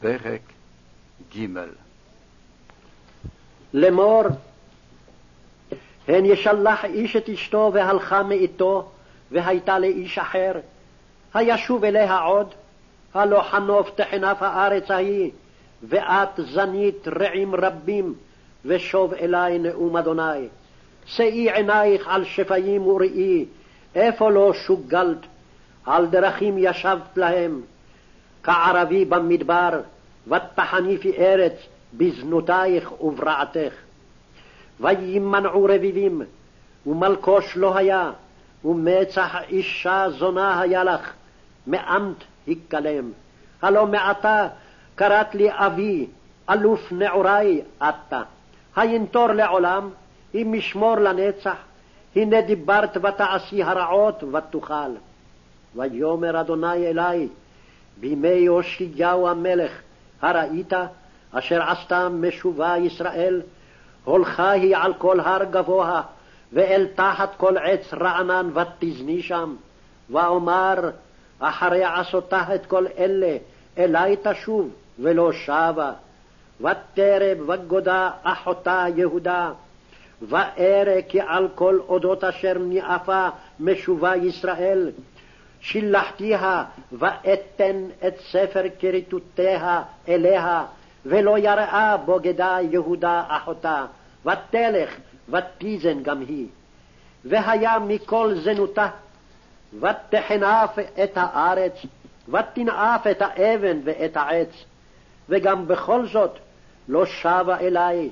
פרק ג' לאמור, הן ישלח איש את אשתו והלכה מאיתו, והייתה לאיש אחר. הישוב אליה עוד, הלא חנוף תחנף הארץ ההיא, ואת זנית רעים רבים, ושוב אלי נאום אדוני. שאי עינייך על שפיים וראי, איפה לא שוגלת, על דרכים ישבת להם. כערבי במדבר, ותחניפי ארץ בזנותייך וברעתך. וימנעו רביבים, ומלקוש לא היה, ומצח אישה זונה היה לך, מאמת הכלם. הלא מעתה קראת לי אבי, אלוף נעורי אתה. הינטור לעולם, אם משמור לנצח, הנה דיברת ותעשי הרעות ותוכל. ויאמר אדוני אלי, בימי יאשיהו המלך, הראית אשר עשתה משובה ישראל? הולכה היא על כל הר גבוה, ואל תחת כל עץ רענן ותזני שם. ואומר, אחרי עשותה את כל אלה, אלי תשוב, ולא שבה. ותרב וגודה אחותה יהודה, וארא כי על כל אודות אשר ניאפה משובה ישראל, שילחתיה ואתן את ספר כריתותיה אליה, ולא יראה בוגדה יהודה אחותה, ותלך ותיזן גם היא. והיה מכל זנותה, ותחנף את הארץ, ותנאף את האבן ואת העץ, וגם בכל זאת לא שבה אלי,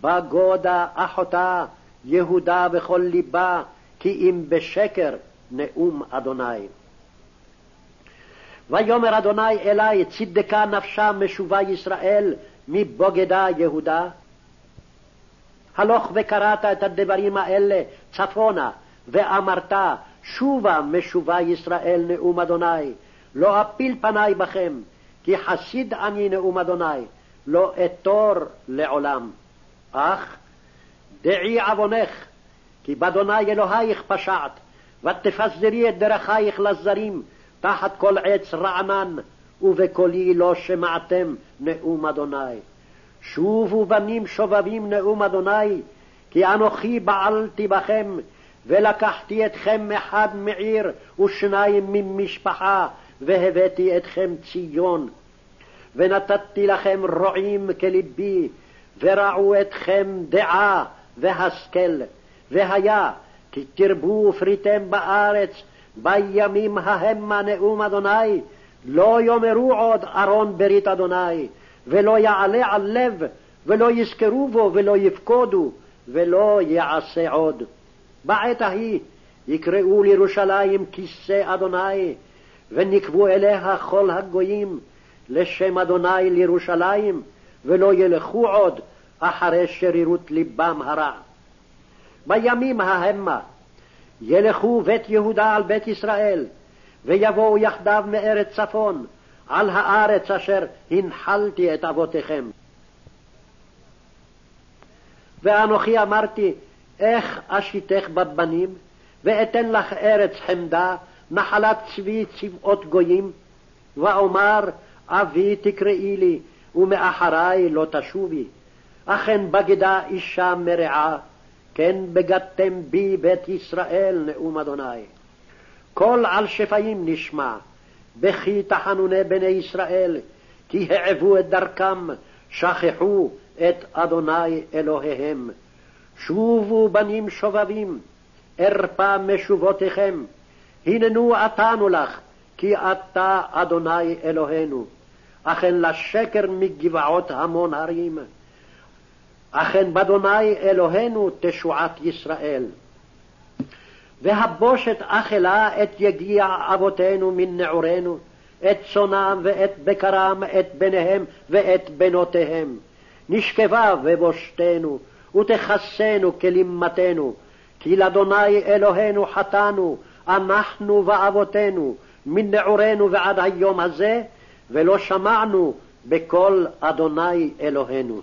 בגודה אחותה, יהודה בכל ליבה, כי אם בשקר נאום אדוני. ויאמר אדוני אלי, צדקה נפשה משובה ישראל מבוגדה יהודה? הלוך וקראת את הדברים האלה צפונה, ואמרת, שובה משובה ישראל נאום אדוני, לא אפיל פני בכם, כי חסיד אני נאום אדוני, לא אתור לעולם. אך דעי עוונך, כי באדוני אלוהיך פשעת, ותפזרי את דרכייך לזרים, תחת כל עץ רענן, ובקולי לא שמעתם נאום אדוני. שובו בנים שובבים נאום אדוני, כי אנוכי בעלתי בכם, ולקחתי אתכם אחד מעיר ושניים ממשפחה, והבאתי אתכם ציון. ונתתי לכם רועים כלבי, ורעו אתכם דעה והשכל. והיה כי תרבו ופריתם בארץ, בימים ההמה נאום אדוני, לא יאמרו עוד ארון ברית אדוני, ולא יעלה על לב, ולא יזכרו בו, ולא יפקודו, ולא יעשה עוד. בעת ההיא יקראו לירושלים כיסא אדוני, ונקבו אליה כל הגויים, לשם אדוני לירושלים, ולא ילכו עוד אחרי שרירות לבם הרע. בימים ההמה ילכו בית יהודה על בית ישראל, ויבואו יחדיו מארץ צפון, על הארץ אשר הנחלתי את אבותיכם. ואנוכי אמרתי, איך אשיתך בבנים, ואתן לך ארץ חמדה, נחלת צבי צבאות גויים, ואומר, אבי תקראי לי, ומאחרי לא תשובי. אכן בגדה אישה מרעה, כן בגדתם בי בית ישראל, נאום אדוני. קול על שפיים נשמע, בכי תחנוני בני ישראל, כי העבו את דרכם, שכחו את אדוני אלוהיהם. שובו בנים שובבים, ארפה משובותיכם, הננו עתנו לך, כי אתה אדוני אלוהינו. אכן לשקר מגבעות המון הרים. אכן באדוני אלוהינו תשועת ישראל. והבושת אכלה את יגיע אבותינו מן נעורינו, את צונם ואת בקרם, את בניהם ואת בנותיהם. נשכבה ובושתנו, ותכסנו כלימתנו, כי לאדוני אלוהינו חטאנו, אנחנו ואבותינו, מנעורינו ועד היום הזה, ולא שמענו בקול אדוני אלוהינו.